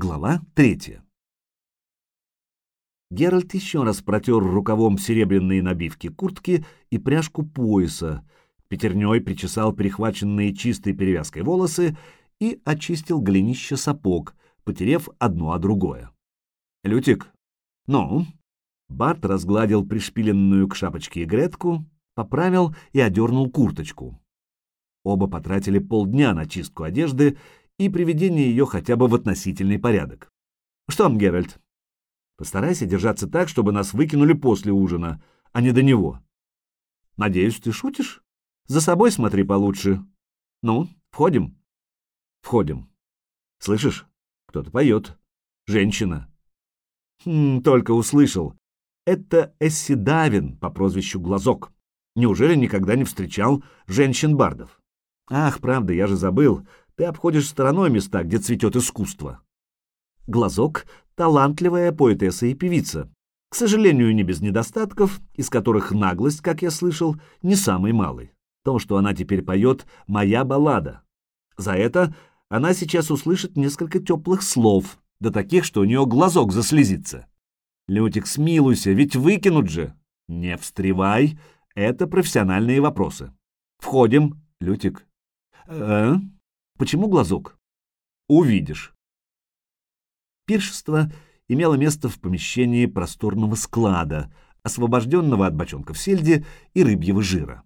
Глава третья. Геральт еще раз протер рукавом серебряные набивки куртки и пряжку пояса, пятерней причесал перехваченные чистой перевязкой волосы и очистил голенище сапог, потерев одно о другое. «Лютик, ну?» Барт разгладил пришпиленную к шапочке гретку, поправил и одернул курточку. Оба потратили полдня на чистку одежды и приведение ее хотя бы в относительный порядок. «Что, Геральт, постарайся держаться так, чтобы нас выкинули после ужина, а не до него. Надеюсь, ты шутишь? За собой смотри получше. Ну, входим?» «Входим. Слышишь, кто-то поет. Женщина». Хм, только услышал. Это Эсси Давин по прозвищу Глазок. Неужели никогда не встречал женщин-бардов? Ах, правда, я же забыл. Ты обходишь стороной места, где цветет искусство. Глазок — талантливая поэтесса и певица. К сожалению, не без недостатков, из которых наглость, как я слышал, не самый малый. То, что она теперь поет «Моя баллада». За это она сейчас услышит несколько теплых слов, да таких, что у нее глазок заслезится. Лютик, смилуйся, ведь выкинут же. Не встревай, это профессиональные вопросы. Входим, Лютик. Э? Почему глазок? Увидишь. Пиршество имело место в помещении просторного склада, освобожденного от бочонков сельди и рыбьего жира.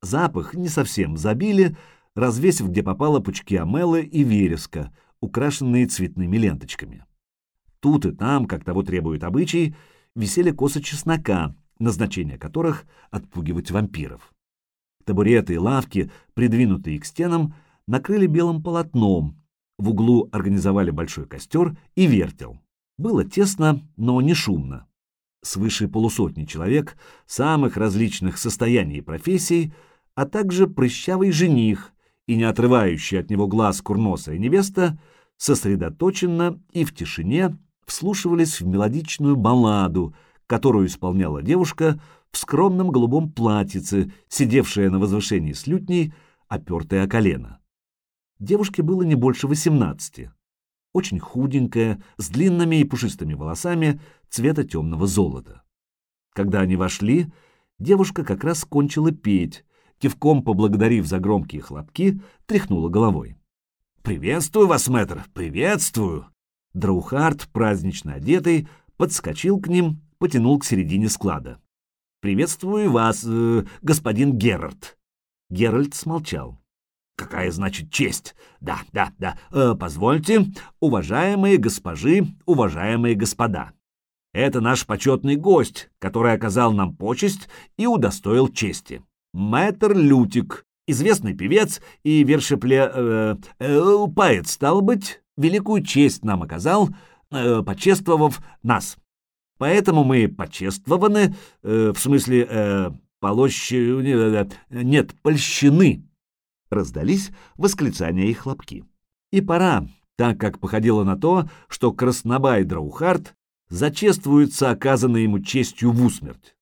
Запах не совсем забили, развесив где попало пучки амелы и вереска, украшенные цветными ленточками. Тут и там, как того требует обычай, висели косы чеснока, назначение которых — отпугивать вампиров. Табуреты и лавки, придвинутые к стенам, накрыли белым полотном, в углу организовали большой костер и вертел. Было тесно, но не шумно. Свыше полусотни человек, самых различных состояний и профессий, а также прыщавый жених и не отрывающий от него глаз курносая невеста сосредоточенно и в тишине вслушивались в мелодичную балладу, которую исполняла девушка в скромном голубом платьице, сидевшая на возвышении с лютней, опертая о колено. Девушке было не больше восемнадцати. Очень худенькая, с длинными и пушистыми волосами цвета темного золота. Когда они вошли, девушка как раз кончила петь, кивком поблагодарив за громкие хлопки, тряхнула головой. «Приветствую вас, мэтр, приветствую!» Драухард, празднично одетый, подскочил к ним, потянул к середине склада. «Приветствую вас, э, господин Герард!» Геральт смолчал. «Какая, значит, честь? Да, да, да. Э, позвольте, уважаемые госпожи, уважаемые господа. Это наш почетный гость, который оказал нам почесть и удостоил чести. Мэтр Лютик, известный певец и вершепле... Э, э, поэт, стал быть, великую честь нам оказал, э, почествовав нас. Поэтому мы почествованы, э, в смысле, э, полощ... Э, нет, польщены. Раздались восклицания и хлопки. И пора, так как походило на то, что Краснобай Драухард зачествуется оказанной ему честью в усмерть.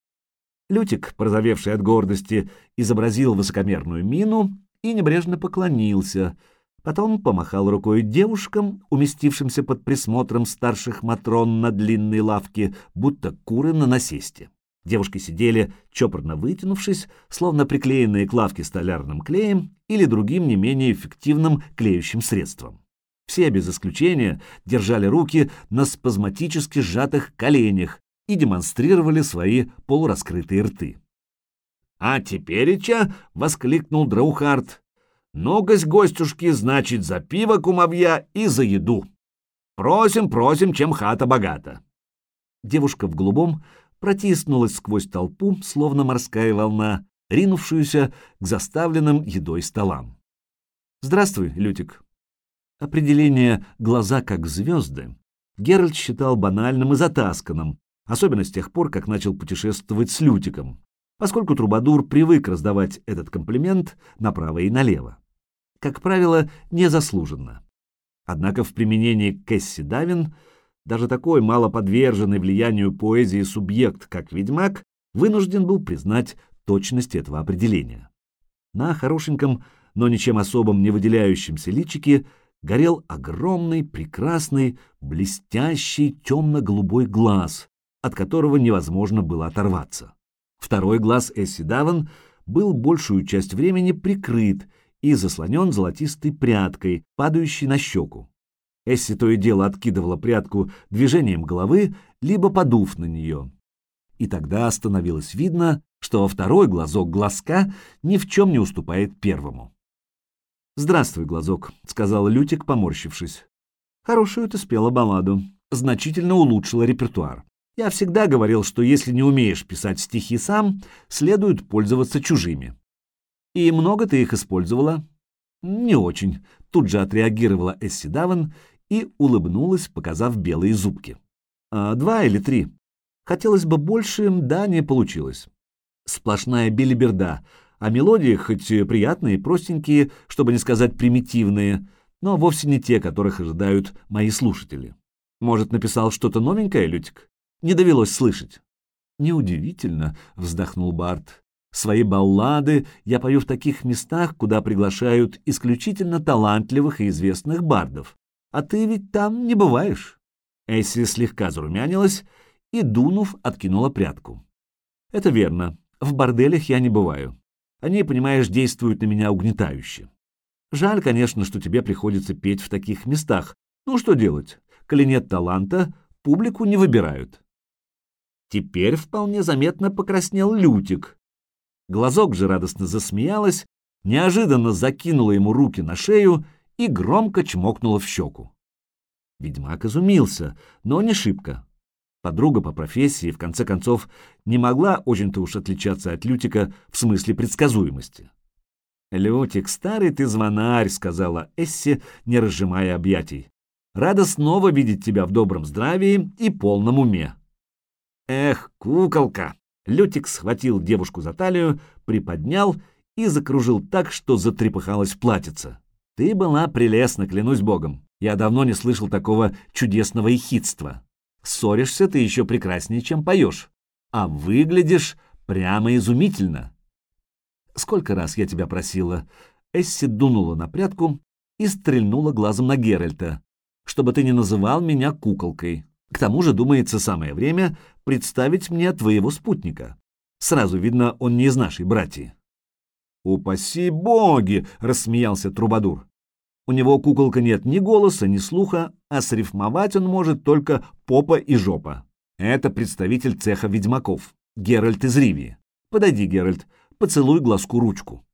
Лютик, прозовевший от гордости, изобразил высокомерную мину и небрежно поклонился, потом помахал рукой девушкам, уместившимся под присмотром старших матрон на длинной лавке, будто куры на насесте. Девушки сидели, чопорно вытянувшись, словно приклеенные к лавке столярным клеем или другим не менее эффективным клеющим средством. Все без исключения держали руки на спазматически сжатых коленях, и демонстрировали свои полураскрытые рты. «А тепереча!» — воскликнул Драухард. «Ну-гось, гостюшки, значит, за пиво, кумовья, и за еду. Просим, просим, чем хата богата». Девушка в голубом протиснулась сквозь толпу, словно морская волна, ринувшуюся к заставленным едой столам. «Здравствуй, Лютик». Определение «глаза как звезды» Геральт считал банальным и затасканным, особенно с тех пор, как начал путешествовать с Лютиком, поскольку Трубадур привык раздавать этот комплимент направо и налево. Как правило, незаслуженно. Однако в применении Кэсси Давин даже такой малоподверженный влиянию поэзии субъект, как ведьмак, вынужден был признать точность этого определения. На хорошеньком, но ничем особым не выделяющемся личике горел огромный, прекрасный, блестящий темно-голубой глаз, от которого невозможно было оторваться. Второй глаз Эсси Даван был большую часть времени прикрыт и заслонен золотистой прядкой, падающей на щеку. Эсси то и дело откидывала прядку движением головы, либо подув на нее. И тогда становилось видно, что второй глазок глазка ни в чем не уступает первому. «Здравствуй, глазок», — сказала Лютик, поморщившись. «Хорошую ты спела балладу. Значительно улучшила репертуар. Я всегда говорил, что если не умеешь писать стихи сам, следует пользоваться чужими. И много ты их использовала?» «Не очень», — тут же отреагировала Эсси Даван и улыбнулась, показав белые зубки. «А два или три?» Хотелось бы больше, да, не получилось. Сплошная билиберда, а мелодии хоть приятные, простенькие, чтобы не сказать примитивные, но вовсе не те, которых ожидают мои слушатели. Может, написал что-то новенькое, Лютик? Не довелось слышать. Неудивительно, вздохнул Барт. Свои баллады я пою в таких местах, куда приглашают исключительно талантливых и известных бардов. А ты ведь там не бываешь. Эсси слегка зарумянилась и, дунув, откинула прядку. Это верно. В борделях я не бываю. Они, понимаешь, действуют на меня угнетающе. Жаль, конечно, что тебе приходится петь в таких местах. Ну, что делать? Коли нет таланта, публику не выбирают. Теперь вполне заметно покраснел Лютик. Глазок же радостно засмеялась, неожиданно закинула ему руки на шею и громко чмокнула в щеку. Ведьмак изумился, но не шибко. Подруга по профессии, в конце концов, не могла очень-то уж отличаться от Лютика в смысле предсказуемости. «Лютик, старый ты звонарь», — сказала Эсси, не разжимая объятий. «Рада снова видеть тебя в добром здравии и полном уме». «Эх, куколка!» Лютик схватил девушку за талию, приподнял и закружил так, что затрепыхалась платьице. «Ты была прелестна, клянусь богом. Я давно не слышал такого чудесного ехидства. Ссоришься ты еще прекраснее, чем поешь. А выглядишь прямо изумительно. Сколько раз я тебя просила? Эсси дунула на прядку и стрельнула глазом на Геральта, чтобы ты не называл меня куколкой. К тому же, думается, самое время представить мне твоего спутника. Сразу видно, он не из нашей братьи. «Упаси боги!» — рассмеялся Трубадур. У него куколка нет ни голоса, ни слуха, а срифмовать он может только попа и жопа. Это представитель цеха ведьмаков, Геральт из Ривии. Подойди, Геральт, поцелуй глазку ручку.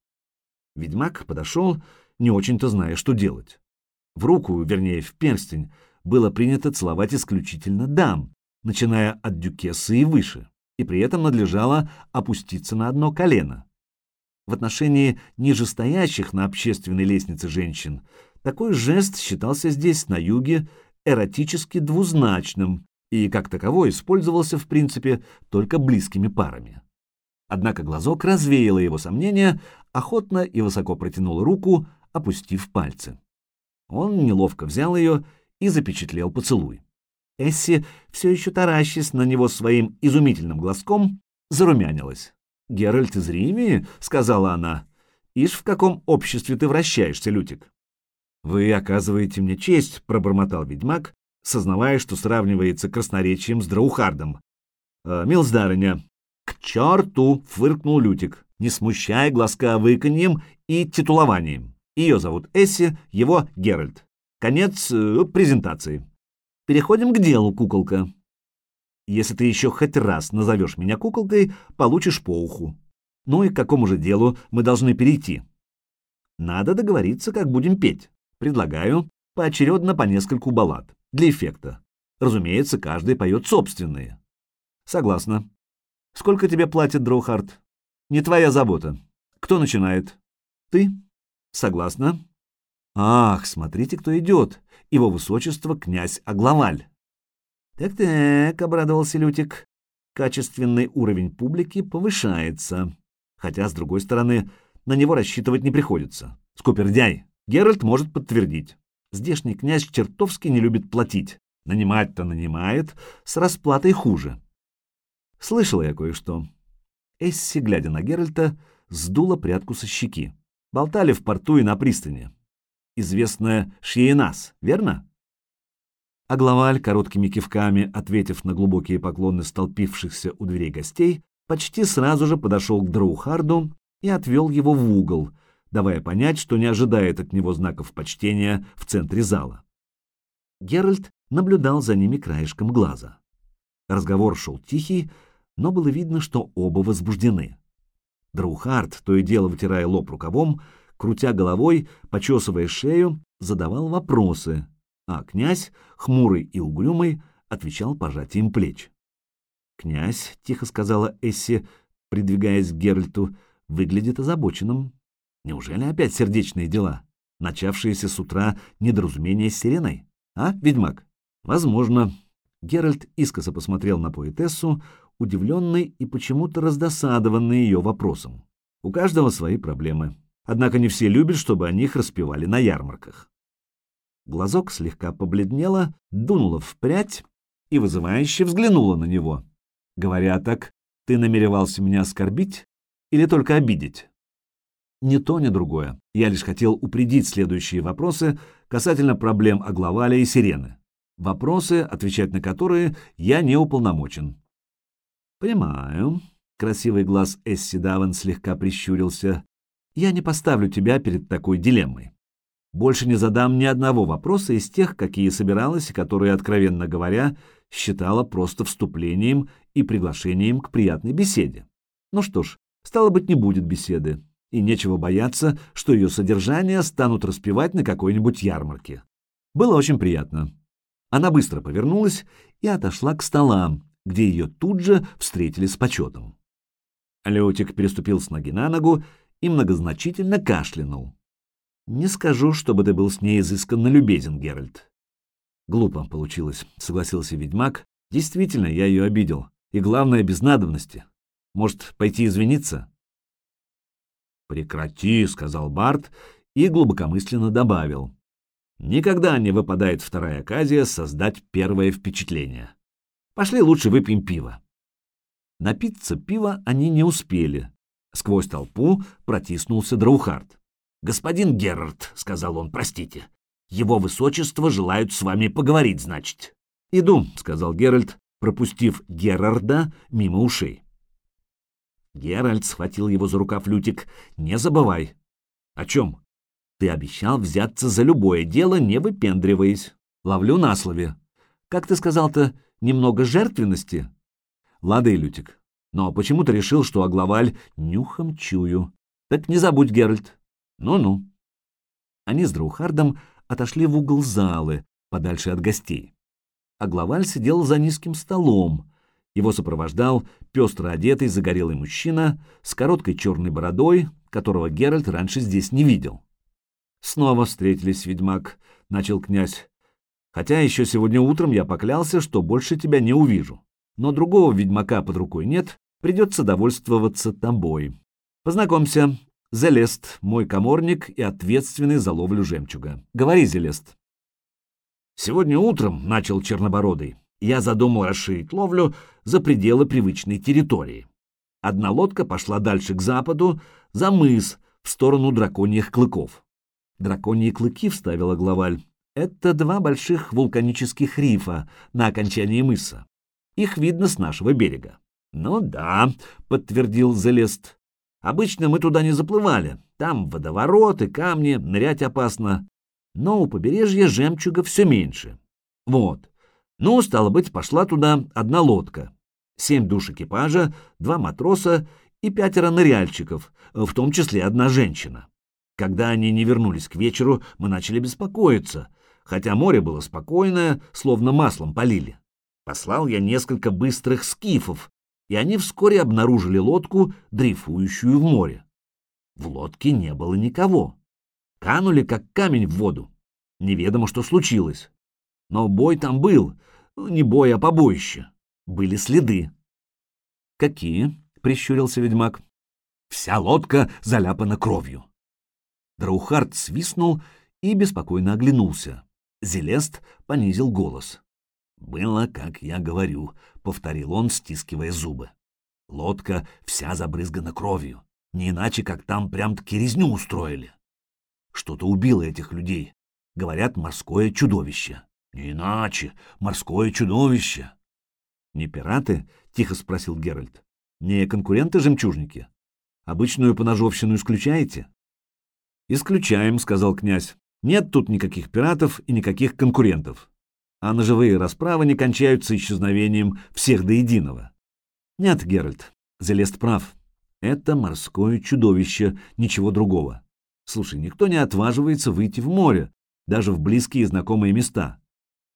Ведьмак подошел, не очень-то зная, что делать. В руку, вернее, в перстень, было принято целовать исключительно дам, начиная от дюкессы и выше, и при этом надлежало опуститься на одно колено. В отношении нижестоящих на общественной лестнице женщин такой жест считался здесь, на юге, эротически двузначным и, как таковой, использовался, в принципе, только близкими парами. Однако глазок развеяло его сомнения, охотно и высоко протянул руку, опустив пальцы. Он неловко взял ее и запечатлел поцелуй. Эсси, все еще таращась на него своим изумительным глазком, зарумянилась. «Геральт из Ривии?» — сказала она. «Ишь, в каком обществе ты вращаешься, Лютик?» «Вы оказываете мне честь», — пробормотал ведьмак, сознавая, что сравнивается красноречием с Драухардом. «Э, «Милздарыня». «К черту!» — фыркнул Лютик, не смущая глазка выканьем и титулованием. Ее зовут Эсси, его Геральт. Конец э, презентации. Переходим к делу, куколка. Если ты еще хоть раз назовешь меня куколкой, получишь по уху. Ну и к какому же делу мы должны перейти? Надо договориться, как будем петь. Предлагаю поочередно по нескольку баллад. Для эффекта. Разумеется, каждый поет собственные. Согласна. Сколько тебе платит Дроухард? Не твоя забота. Кто начинает? Ты? Согласна. Ах, смотрите, кто идет. Его высочество князь Аглаваль. «Так-так», — обрадовался Лютик, — «качественный уровень публики повышается. Хотя, с другой стороны, на него рассчитывать не приходится. Скупердяй, Геральт может подтвердить. Здешний князь чертовски не любит платить. Нанимать-то нанимает, с расплатой хуже. Слышала я кое-что. Эсси, глядя на Геральта, сдула прядку со щеки. Болтали в порту и на пристани. известная Шиенас, верно? А короткими кивками, ответив на глубокие поклоны столпившихся у дверей гостей, почти сразу же подошел к Дроухарду и отвел его в угол, давая понять, что не ожидает от него знаков почтения в центре зала. Геральт наблюдал за ними краешком глаза. Разговор шел тихий, но было видно, что оба возбуждены. Драухард, то и дело вытирая лоб рукавом, крутя головой, почесывая шею, задавал вопросы, а князь, хмурый и угрюмый, отвечал пожатием плеч. «Князь», — тихо сказала Эсси, придвигаясь к Геральту, — выглядит озабоченным. Неужели опять сердечные дела, начавшиеся с утра недоразумения с сиреной? А, ведьмак? Возможно. Геральт искоса посмотрел на поэтессу, удивленный и почему-то раздосадованный ее вопросом. У каждого свои проблемы. Однако не все любят, чтобы о них распевали на ярмарках. Глазок слегка побледнела, дунула в прядь и вызывающе взглянула на него. Говоря так, ты намеревался меня оскорбить или только обидеть? Ни то, ни другое. Я лишь хотел упредить следующие вопросы касательно проблем Агловаля и Сирены. Вопросы, отвечать на которые я не уполномочен. Понимаю. Красивый глаз Эсси Даван слегка прищурился. Я не поставлю тебя перед такой дилеммой. Больше не задам ни одного вопроса из тех, какие собиралась и которые, откровенно говоря, считала просто вступлением и приглашением к приятной беседе. Ну что ж, стало быть, не будет беседы и нечего бояться, что ее содержание станут распевать на какой-нибудь ярмарке. Было очень приятно. Она быстро повернулась и отошла к столам, где ее тут же встретили с почетом. Леотик переступил с ноги на ногу и многозначительно кашлянул. «Не скажу, чтобы ты был с ней изысканно любезен, Геральт». «Глупо получилось», — согласился ведьмак. «Действительно, я ее обидел. И главное, без надобности. Может, пойти извиниться?» «Прекрати», — сказал Барт и глубокомысленно добавил. «Никогда не выпадает вторая оказия создать первое впечатление. Пошли лучше выпьем пиво». Напиться пива они не успели. Сквозь толпу протиснулся Драухард. «Господин Герард», — сказал он, — «простите, его высочество желают с вами поговорить, значит». «Иду», — сказал Геральт, пропустив Герарда мимо ушей. Геральт схватил его за рукав Лютик. «Не забывай». «О чем?» «Ты обещал взяться за любое дело, не выпендриваясь. Ловлю на слове. Как ты сказал-то, немного жертвенности?» «Лады, Лютик. Но почему ты решил, что Агловаль нюхом чую? Так не забудь, Геральт. Ну-ну». Они с Драухардом отошли в угол залы, подальше от гостей. Агловаль сидел за низким столом, его сопровождал пестро одетый загорелый мужчина с короткой черной бородой, которого Геральт раньше здесь не видел. «Снова встретились, ведьмак», — начал князь. «Хотя еще сегодня утром я поклялся, что больше тебя не увижу. Но другого ведьмака под рукой нет, придется довольствоваться тобой. Познакомься, Зелест, мой коморник и ответственный за ловлю жемчуга. Говори, Зелест». «Сегодня утром», — начал Чернобородый, я задумал расширить ловлю за пределы привычной территории. Одна лодка пошла дальше к западу, за мыс, в сторону драконьих клыков. Драконьи клыки, вставила главаль, это два больших вулканических рифа на окончании мыса. Их видно с нашего берега. Ну да, подтвердил Зелест. Обычно мы туда не заплывали. Там водовороты, камни, нырять опасно. Но у побережья жемчуга все меньше. Вот. Ну, стало быть, пошла туда одна лодка. Семь душ экипажа, два матроса и пятеро ныряльщиков, в том числе одна женщина. Когда они не вернулись к вечеру, мы начали беспокоиться, хотя море было спокойное, словно маслом полили. Послал я несколько быстрых скифов, и они вскоре обнаружили лодку, дрейфующую в море. В лодке не было никого. Канули, как камень в воду. Неведомо, что случилось. Но бой там был, не бой, а побоище. Были следы. Какие? прищурился ведьмак. Вся лодка заляпана кровью. Драухард свистнул и беспокойно оглянулся. Зелест понизил голос. «Было, как я говорю», — повторил он, стискивая зубы. «Лодка вся забрызгана кровью. Не иначе, как там прям-таки резню устроили. Что-то убило этих людей. Говорят, морское чудовище. Не иначе, морское чудовище. Не пираты? Тихо спросил Геральт. Не конкуренты-жемчужники? Обычную поножовщину исключаете? Исключаем, сказал князь. Нет тут никаких пиратов и никаких конкурентов. А ножевые расправы не кончаются исчезновением всех до единого. Нет, Геральт, Зелест прав. Это морское чудовище, ничего другого. Слушай, никто не отваживается выйти в море, даже в близкие и знакомые места.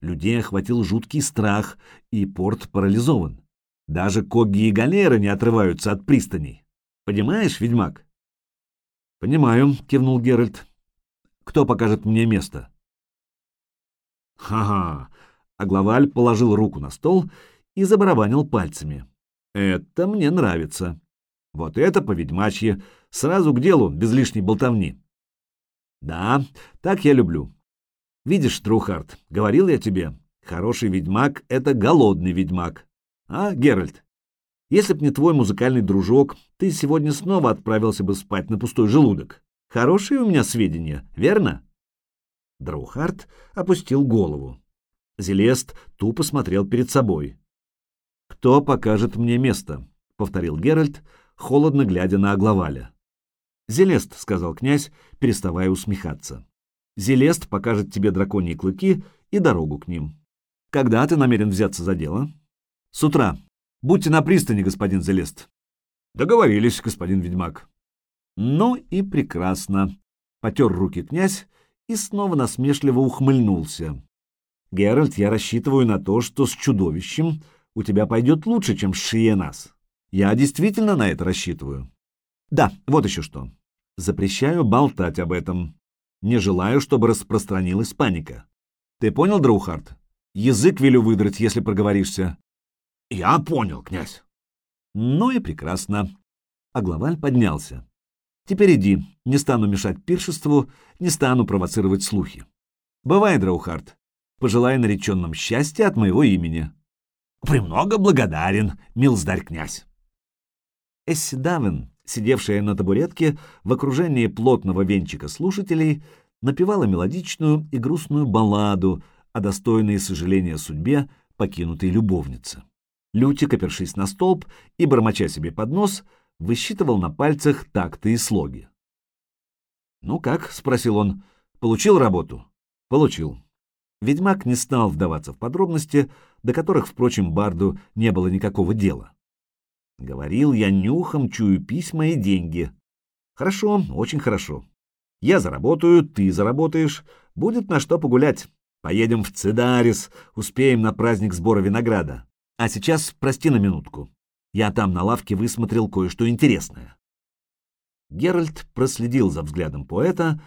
Людей охватил жуткий страх, и порт парализован. Даже коги и галеры не отрываются от пристаней. Понимаешь, ведьмак? Понимаю, кивнул Геральт. Кто покажет мне место? Ха-ха. А главаль положил руку на стол и забарабанил пальцами. Это мне нравится. Вот это по-ведьмачьи. Сразу к делу, без лишней болтовни. Да, так я люблю. Видишь, Трухард, говорил я тебе, хороший ведьмак — это голодный ведьмак. А, Геральт? Если б не твой музыкальный дружок, ты сегодня снова отправился бы спать на пустой желудок. Хорошие у меня сведения, верно? Драухард опустил голову. Зелест тупо смотрел перед собой. «Кто покажет мне место?» — повторил Геральт, холодно глядя на Агловаля. «Зелест», — сказал князь, переставая усмехаться. Зелест покажет тебе драконьи клыки и дорогу к ним. Когда ты намерен взяться за дело? С утра. Будьте на пристани, господин Зелест. Договорились, господин ведьмак. Ну и прекрасно. Потер руки князь и снова насмешливо ухмыльнулся. Геральт, я рассчитываю на то, что с чудовищем у тебя пойдет лучше, чем с Шиенас. Я действительно на это рассчитываю. Да, вот еще что. Запрещаю болтать об этом. Не желаю, чтобы распространилась паника. Ты понял, Драухард? Язык велю выдрать, если проговоришься. Я понял, князь. Ну и прекрасно. А главаль поднялся. Теперь иди, не стану мешать пиршеству, не стану провоцировать слухи. Бывай, Драухард. Пожелай нареченным счастья от моего имени. Премного благодарен, милздарь князь. Эсси Давен сидевшая на табуретке в окружении плотного венчика слушателей, напевала мелодичную и грустную балладу о достойной сожаления судьбе покинутой любовницы. Лютик, опершись на столб и, бормоча себе под нос, высчитывал на пальцах такты и слоги. «Ну как?» — спросил он. «Получил работу?» «Получил». Ведьмак не стал вдаваться в подробности, до которых, впрочем, Барду не было никакого дела. Говорил я нюхом, чую письма и деньги. Хорошо, очень хорошо. Я заработаю, ты заработаешь. Будет на что погулять. Поедем в Цедарис, успеем на праздник сбора винограда. А сейчас прости на минутку. Я там на лавке высмотрел кое-что интересное. Геральт проследил за взглядом поэта,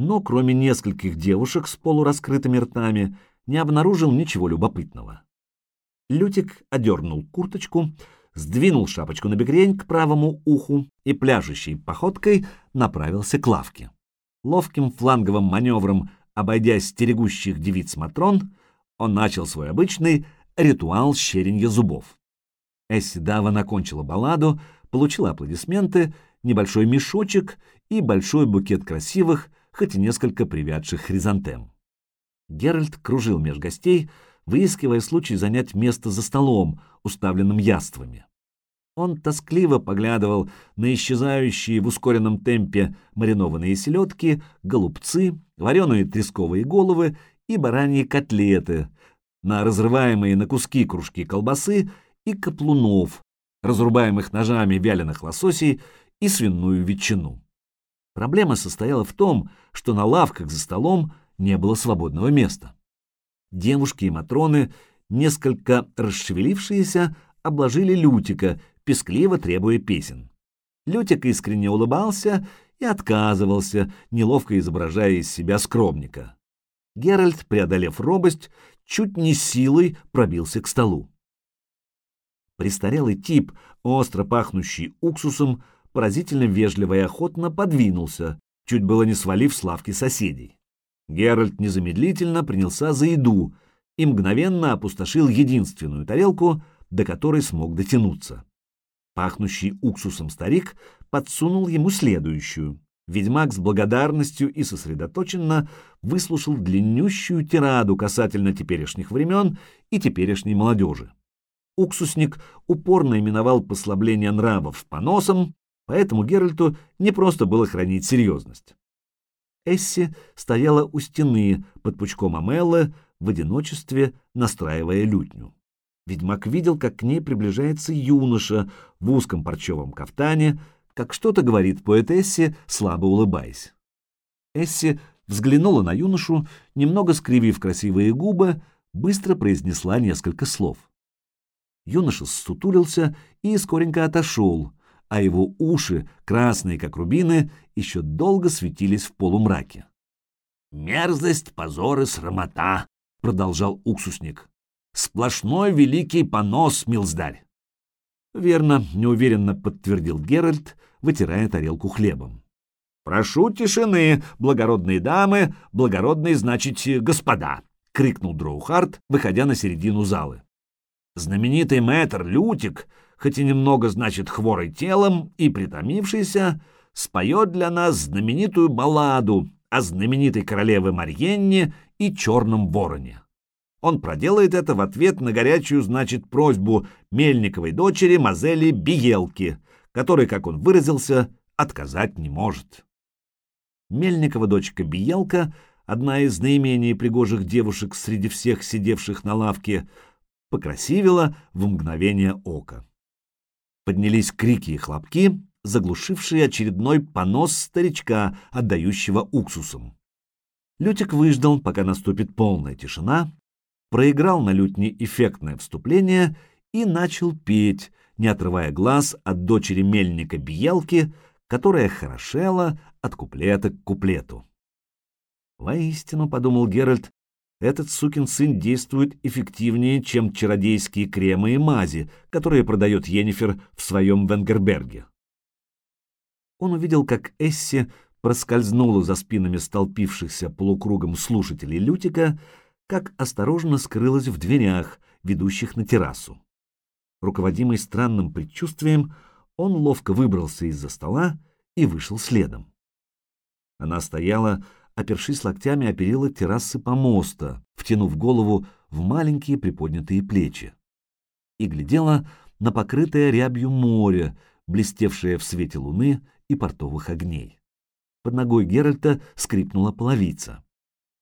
но кроме нескольких девушек с полураскрытыми ртами не обнаружил ничего любопытного. Лютик одернул курточку, сдвинул шапочку на бекрень к правому уху и пляжущей походкой направился к лавке. Ловким фланговым маневром, обойдя стерегущих девиц Матрон, он начал свой обычный ритуал щеренья зубов. Эсси Дава окончила балладу, получила аплодисменты, небольшой мешочек и большой букет красивых, хоть и несколько привядших хризантем. Геральт кружил меж гостей, выискивая случай занять место за столом, уставленным яствами. Он тоскливо поглядывал на исчезающие в ускоренном темпе маринованные селедки, голубцы, вареные тресковые головы и бараньи котлеты, на разрываемые на куски кружки колбасы и каплунов, разрубаемых ножами вяленых лососей и свиную ветчину. Проблема состояла в том, что на лавках за столом не было свободного места. Девушки и матроны, несколько расшевелившиеся, обложили Лютика, пескливо требуя песен. Лютик искренне улыбался и отказывался, неловко изображая из себя скромника. Геральт, преодолев робость, чуть не силой пробился к столу. Престарелый тип, остро пахнущий уксусом, поразительно вежливо и охотно подвинулся, чуть было не свалив с лавки соседей. Геральт незамедлительно принялся за еду и мгновенно опустошил единственную тарелку, до которой смог дотянуться. Пахнущий уксусом старик подсунул ему следующую. Ведьмак с благодарностью и сосредоточенно выслушал длиннющую тираду касательно теперешних времен и теперешней молодежи. Уксусник упорно именовал послабление нравов поносом, поэтому Геральту не просто было хранить серьезность. Эсси стояла у стены под пучком Амеллы в одиночестве, настраивая лютню. Ведьмак видел, как к ней приближается юноша в узком парчевом кафтане, как что-то говорит поэтессе, слабо улыбаясь. Эсси взглянула на юношу, немного скривив красивые губы, быстро произнесла несколько слов. Юноша ссутулился и скоренько отошел, а его уши, красные как рубины, еще долго светились в полумраке. «Мерзость, позор и срамота», — продолжал уксусник. «Сплошной великий понос, милздарь». «Верно», — неуверенно подтвердил Геральт, вытирая тарелку хлебом. «Прошу тишины, благородные дамы, благородные, значит, господа», — крикнул Дроухард, выходя на середину залы. Знаменитый мэтр Лютик хоть и немного, значит, хворый телом и притомившийся, споет для нас знаменитую балладу о знаменитой королеве Марьенне и черном вороне. Он проделает это в ответ на горячую, значит, просьбу Мельниковой дочери Мазели Биелки, которой, как он выразился, отказать не может. Мельникова дочка Биелка, одна из наименее пригожих девушек среди всех сидевших на лавке, покрасивела в мгновение ока поднялись крики и хлопки, заглушившие очередной понос старичка, отдающего уксусом. Лютик выждал, пока наступит полная тишина, проиграл на лютне эффектное вступление и начал петь, не отрывая глаз от дочери мельника Биелки, которая хорошела от куплета к куплету. Воистину, — подумал Геральт, этот сукин сын действует эффективнее, чем чародейские кремы и мази, которые продает Йеннифер в своем Венгерберге. Он увидел, как Эсси проскользнула за спинами столпившихся полукругом слушателей Лютика, как осторожно скрылась в дверях, ведущих на террасу. Руководимый странным предчувствием, он ловко выбрался из-за стола и вышел следом. Она стояла, опершись локтями о перила террасы помоста, втянув голову в маленькие приподнятые плечи, и глядела на покрытое рябью море, блестевшее в свете луны и портовых огней. Под ногой Геральта скрипнула половица.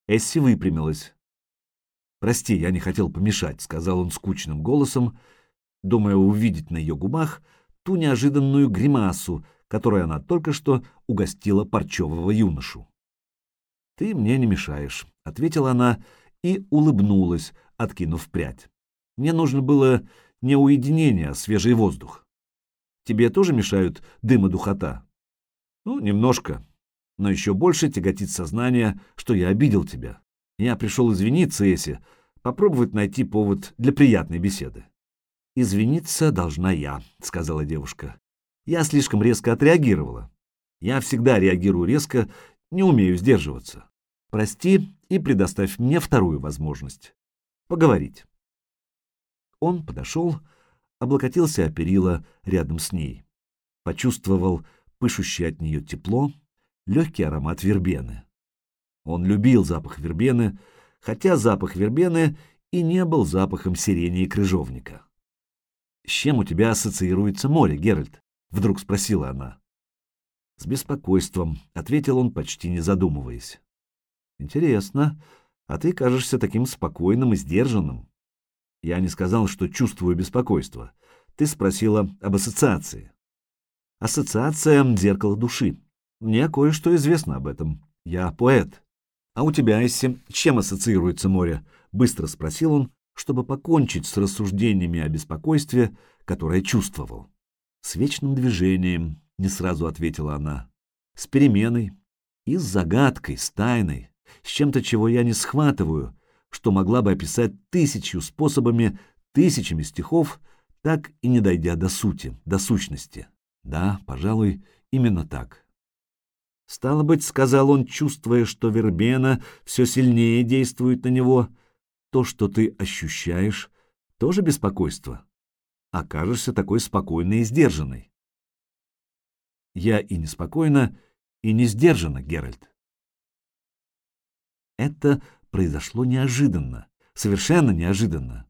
Эсси выпрямилась. «Прости, я не хотел помешать», — сказал он скучным голосом, думая увидеть на ее губах ту неожиданную гримасу, которой она только что угостила парчевого юношу. «Ты мне не мешаешь», — ответила она и улыбнулась, откинув прядь. «Мне нужно было не уединение, а свежий воздух. Тебе тоже мешают дым и духота?» «Ну, немножко. Но еще больше тяготит сознание, что я обидел тебя. Я пришел извиниться, Эси, попробовать найти повод для приятной беседы». «Извиниться должна я», — сказала девушка. «Я слишком резко отреагировала. Я всегда реагирую резко, не умею сдерживаться. Прости и предоставь мне вторую возможность. Поговорить. Он подошел, облокотился о перила рядом с ней. Почувствовал пышущее от нее тепло, легкий аромат вербены. Он любил запах вербены, хотя запах вербены и не был запахом сирени и крыжовника. «С чем у тебя ассоциируется море, Геральт?» — вдруг спросила она. «С беспокойством», — ответил он, почти не задумываясь. Интересно. А ты кажешься таким спокойным и сдержанным. Я не сказал, что чувствую беспокойство. Ты спросила об ассоциации. Ассоциация — зеркало души. Мне кое-что известно об этом. Я поэт. А у тебя, Эсси, чем ассоциируется море? Быстро спросил он, чтобы покончить с рассуждениями о беспокойстве, которое чувствовал. С вечным движением, не сразу ответила она. С переменой и с загадкой, с тайной с чем-то, чего я не схватываю, что могла бы описать тысячу способами, тысячами стихов, так и не дойдя до сути, до сущности. Да, пожалуй, именно так. Стало быть, сказал он, чувствуя, что вербена все сильнее действует на него, то, что ты ощущаешь, тоже беспокойство. Окажешься такой спокойной и сдержанной. Я и неспокойна, И не сдержанно, Геральт. Это произошло неожиданно, совершенно неожиданно.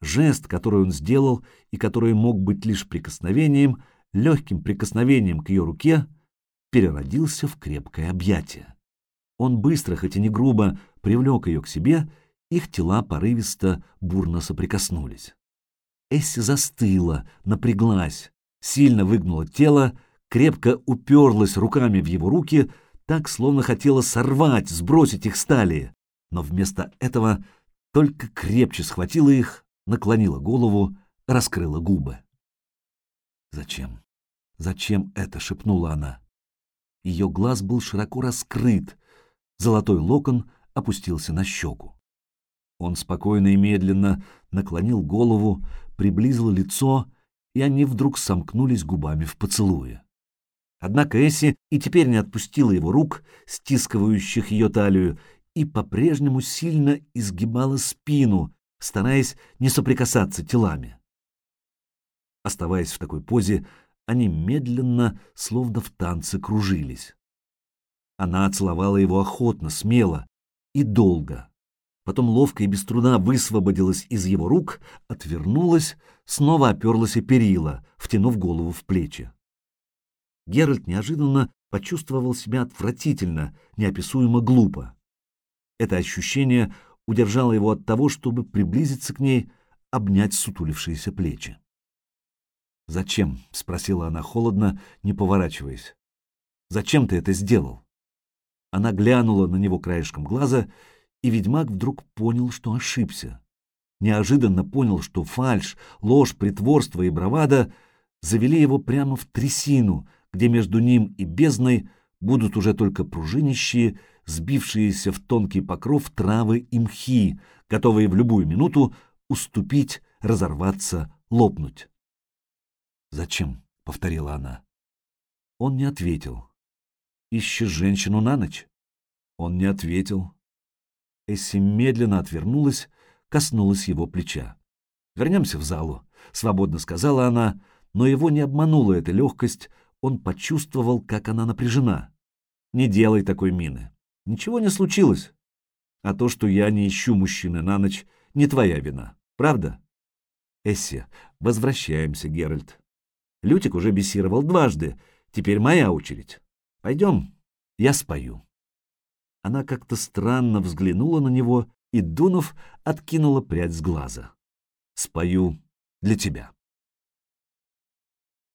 Жест, который он сделал и который мог быть лишь прикосновением, легким прикосновением к ее руке, переродился в крепкое объятие. Он быстро, хоть и не грубо, привлек ее к себе, их тела порывисто, бурно соприкоснулись. Эсси застыла, напряглась, сильно выгнула тело, крепко уперлась руками в его руки, так, словно хотела сорвать, сбросить их с талии, но вместо этого только крепче схватила их, наклонила голову, раскрыла губы. «Зачем? Зачем это?» — шепнула она. Ее глаз был широко раскрыт, золотой локон опустился на щеку. Он спокойно и медленно наклонил голову, приблизил лицо, и они вдруг сомкнулись губами в поцелуе. Однако Эсси и теперь не отпустила его рук, стискивающих ее талию, и по-прежнему сильно изгибала спину, стараясь не соприкасаться телами. Оставаясь в такой позе, они медленно, словно в танце, кружились. Она целовала его охотно, смело и долго. Потом ловко и без труда высвободилась из его рук, отвернулась, снова оперлась и перила, втянув голову в плечи. Геральт неожиданно почувствовал себя отвратительно, неописуемо глупо. Это ощущение удержало его от того, чтобы приблизиться к ней, обнять сутулившиеся плечи. «Зачем?» — спросила она холодно, не поворачиваясь. «Зачем ты это сделал?» Она глянула на него краешком глаза, и ведьмак вдруг понял, что ошибся. Неожиданно понял, что фальшь, ложь, притворство и бравада завели его прямо в трясину, где между ним и бездной будут уже только пружинищие, сбившиеся в тонкий покров травы и мхи, готовые в любую минуту уступить, разорваться, лопнуть. «Зачем?» — повторила она. Он не ответил. «Ищешь женщину на ночь?» Он не ответил. Эсси медленно отвернулась, коснулась его плеча. «Вернемся в залу», — свободно сказала она, но его не обманула эта легкость, он почувствовал, как она напряжена. «Не делай такой мины. Ничего не случилось. А то, что я не ищу мужчины на ночь, не твоя вина. Правда?» «Эсси, возвращаемся, Геральт. Лютик уже бесировал дважды, теперь моя очередь. Пойдем, я спою». Она как-то странно взглянула на него и, дунув, откинула прядь с глаза. «Спою для тебя».